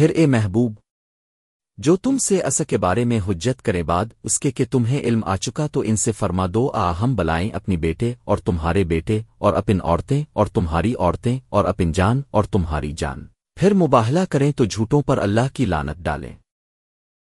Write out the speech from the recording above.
پھر اے محبوب، جو تم سے اص کے بارے میں حجت کرے بعد اس کے کہ تمہیں علم آ چکا تو ان سے فرما دو، آ ہم بلائیں اپنی بیٹے اور تمہارے بیٹے اور اپن عورتیں اور تمہاری عورتیں اور اپن جان اور تمہاری جان۔ پھر مباہلا کریں تو جھوٹوں پر اللہ کی لانت ڈالیں۔